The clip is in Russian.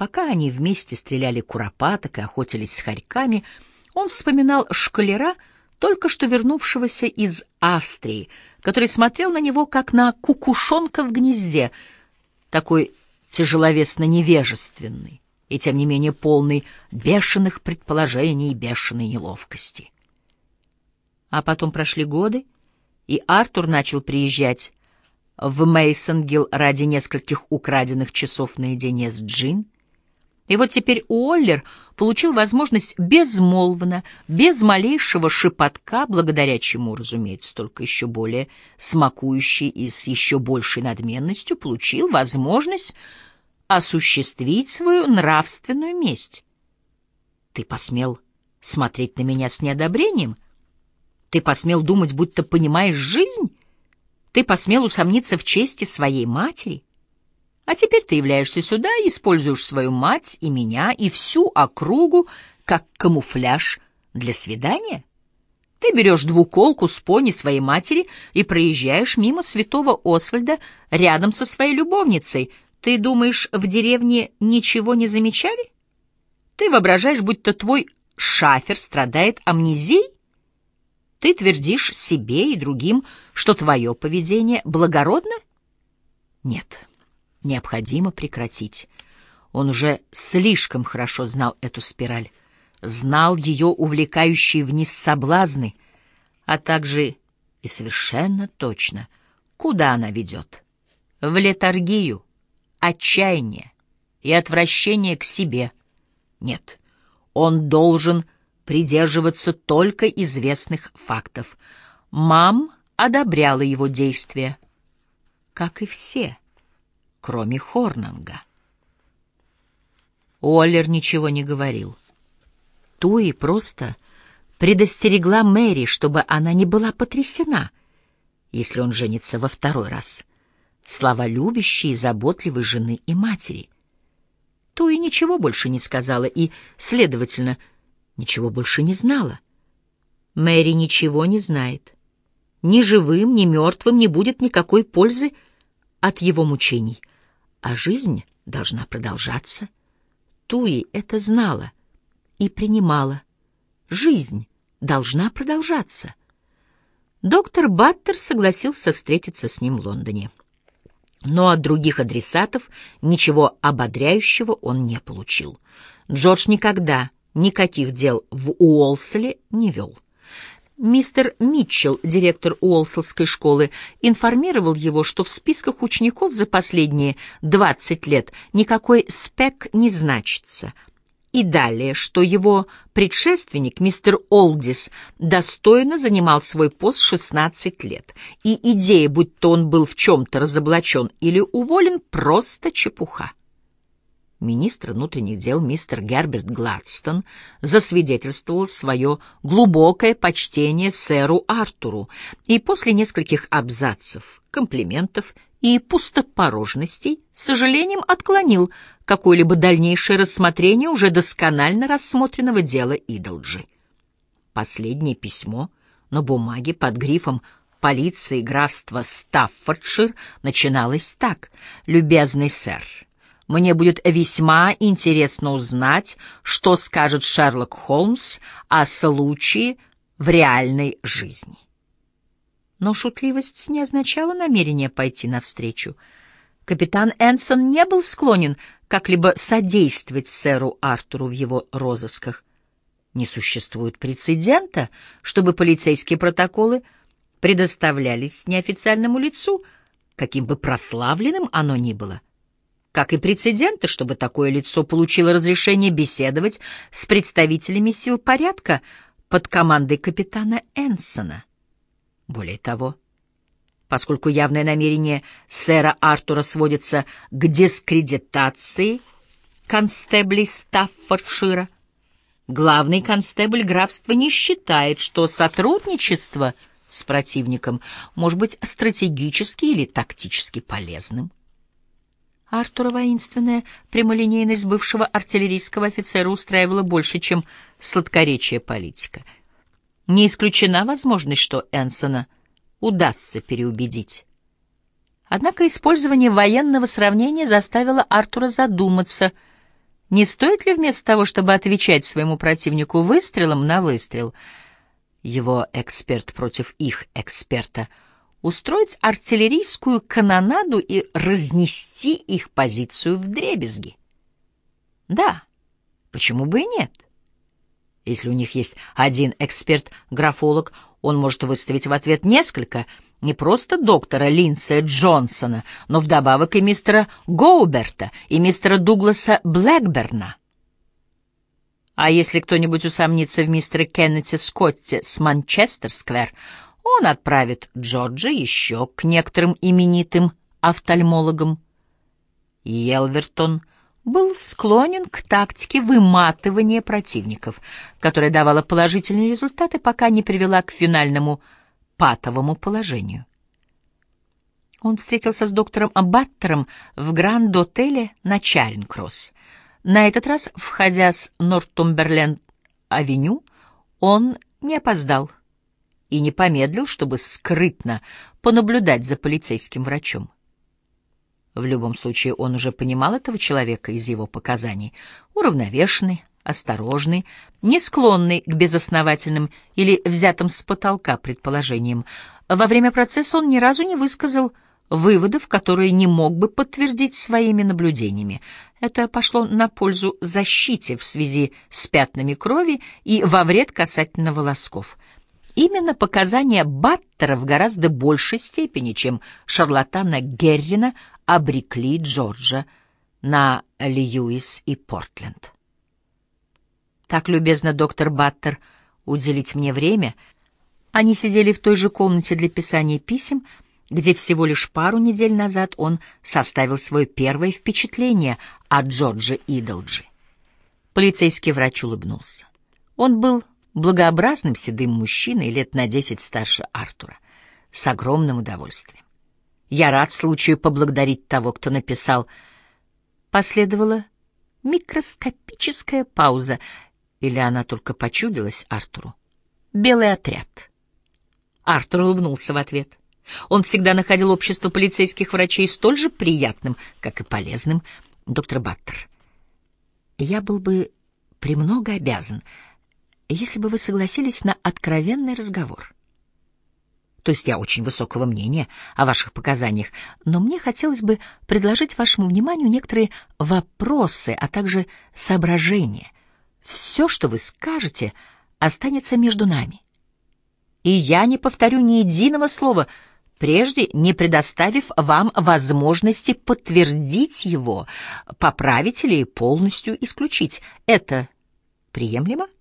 Пока они вместе стреляли куропаток и охотились с хорьками, он вспоминал шкалера, только что вернувшегося из Австрии, который смотрел на него, как на кукушонка в гнезде, такой тяжеловесно невежественный и, тем не менее, полный бешеных предположений и бешеной неловкости. А потом прошли годы, и Артур начал приезжать в Мейсонгилл ради нескольких украденных часов наедине с Джин. И вот теперь Уоллер получил возможность безмолвно, без малейшего шепотка, благодаря чему, разумеется, только еще более смакующий и с еще большей надменностью, получил возможность осуществить свою нравственную месть. Ты посмел смотреть на меня с неодобрением? Ты посмел думать, будто понимаешь жизнь? Ты посмел усомниться в чести своей матери? А теперь ты являешься сюда и используешь свою мать и меня и всю округу как камуфляж для свидания? Ты берешь двуколку с пони своей матери и проезжаешь мимо святого Освальда рядом со своей любовницей. Ты думаешь, в деревне ничего не замечали? Ты воображаешь, будто твой шафер страдает амнезией? Ты твердишь себе и другим, что твое поведение благородно? Нет, необходимо прекратить. Он уже слишком хорошо знал эту спираль, знал ее увлекающие вниз соблазны, а также и совершенно точно, куда она ведет. В летаргию, отчаяние и отвращение к себе. Нет, он должен придерживаться только известных фактов. Мам одобряла его действия, как и все, кроме Хорнанга. Уоллер ничего не говорил. Туи просто предостерегла Мэри, чтобы она не была потрясена, если он женится во второй раз. Слова любящей и заботливой жены и матери. Туи ничего больше не сказала и, следовательно, ничего больше не знала. Мэри ничего не знает. Ни живым, ни мертвым не будет никакой пользы от его мучений, а жизнь должна продолжаться. Туи это знала и принимала. Жизнь должна продолжаться. Доктор Баттер согласился встретиться с ним в Лондоне. Но от других адресатов ничего ободряющего он не получил. Джордж никогда никаких дел в Уолселе не вел. Мистер Митчелл, директор Уолсельской школы, информировал его, что в списках учеников за последние 20 лет никакой спек не значится. И далее, что его предшественник, мистер Олдис, достойно занимал свой пост 16 лет. И идея, будь то он был в чем-то разоблачен или уволен, просто чепуха министр внутренних дел мистер Герберт Гладстон засвидетельствовал свое глубокое почтение сэру Артуру и после нескольких абзацев, комплиментов и пустопорожностей с сожалением отклонил какое-либо дальнейшее рассмотрение уже досконально рассмотренного дела Идолджи. Последнее письмо на бумаге под грифом полиции графства Стаффордшир начиналось так «Любезный сэр». Мне будет весьма интересно узнать, что скажет Шерлок Холмс о случае в реальной жизни. Но шутливость не означала намерение пойти навстречу. Капитан Энсон не был склонен как-либо содействовать сэру Артуру в его розысках. Не существует прецедента, чтобы полицейские протоколы предоставлялись неофициальному лицу, каким бы прославленным оно ни было — как и прецедента, чтобы такое лицо получило разрешение беседовать с представителями сил порядка под командой капитана Энсона. Более того, поскольку явное намерение сэра Артура сводится к дискредитации констеблей Стаффордшира, главный констебль графства не считает, что сотрудничество с противником может быть стратегически или тактически полезным. Артура воинственная прямолинейность бывшего артиллерийского офицера устраивала больше, чем сладкоречие политика. Не исключена возможность, что Энсона удастся переубедить. Однако использование военного сравнения заставило Артура задуматься, Не стоит ли вместо того, чтобы отвечать своему противнику выстрелом на выстрел, его эксперт против их эксперта, устроить артиллерийскую канонаду и разнести их позицию в дребезги? Да, почему бы и нет? Если у них есть один эксперт-графолог, он может выставить в ответ несколько, не просто доктора Линдсея Джонсона, но вдобавок и мистера Гоуберта, и мистера Дугласа Блэкберна. А если кто-нибудь усомнится в мистере Кеннете Скотте с Манчестер-сквер, он отправит Джорджа еще к некоторым именитым офтальмологам. Елвертон был склонен к тактике выматывания противников, которая давала положительные результаты, пока не привела к финальному патовому положению. Он встретился с доктором Аббаттером в Гранд-отеле на Чаринг-Кросс. На этот раз, входя с Нортумберленд-авеню, он не опоздал и не помедлил, чтобы скрытно понаблюдать за полицейским врачом. В любом случае, он уже понимал этого человека из его показаний. Уравновешенный, осторожный, не склонный к безосновательным или взятым с потолка предположениям. Во время процесса он ни разу не высказал выводов, которые не мог бы подтвердить своими наблюдениями. Это пошло на пользу защите в связи с пятнами крови и во вред касательно волосков. Именно показания Баттера в гораздо большей степени, чем шарлатана Геррина, обрекли Джорджа на Льюис и Портленд. Так любезно доктор Баттер уделить мне время. Они сидели в той же комнате для писания писем, где всего лишь пару недель назад он составил свое первое впечатление о Джордже Идолджи. Полицейский врач улыбнулся. Он был благообразным седым мужчиной лет на десять старше Артура, с огромным удовольствием. Я рад случаю поблагодарить того, кто написал. Последовала микроскопическая пауза, или она только почудилась Артуру. «Белый отряд». Артур улыбнулся в ответ. Он всегда находил общество полицейских врачей столь же приятным, как и полезным. Доктор Баттер, я был бы премного обязан, если бы вы согласились на откровенный разговор. То есть я очень высокого мнения о ваших показаниях, но мне хотелось бы предложить вашему вниманию некоторые вопросы, а также соображения. Все, что вы скажете, останется между нами. И я не повторю ни единого слова, прежде не предоставив вам возможности подтвердить его, поправить или полностью исключить. Это приемлемо? —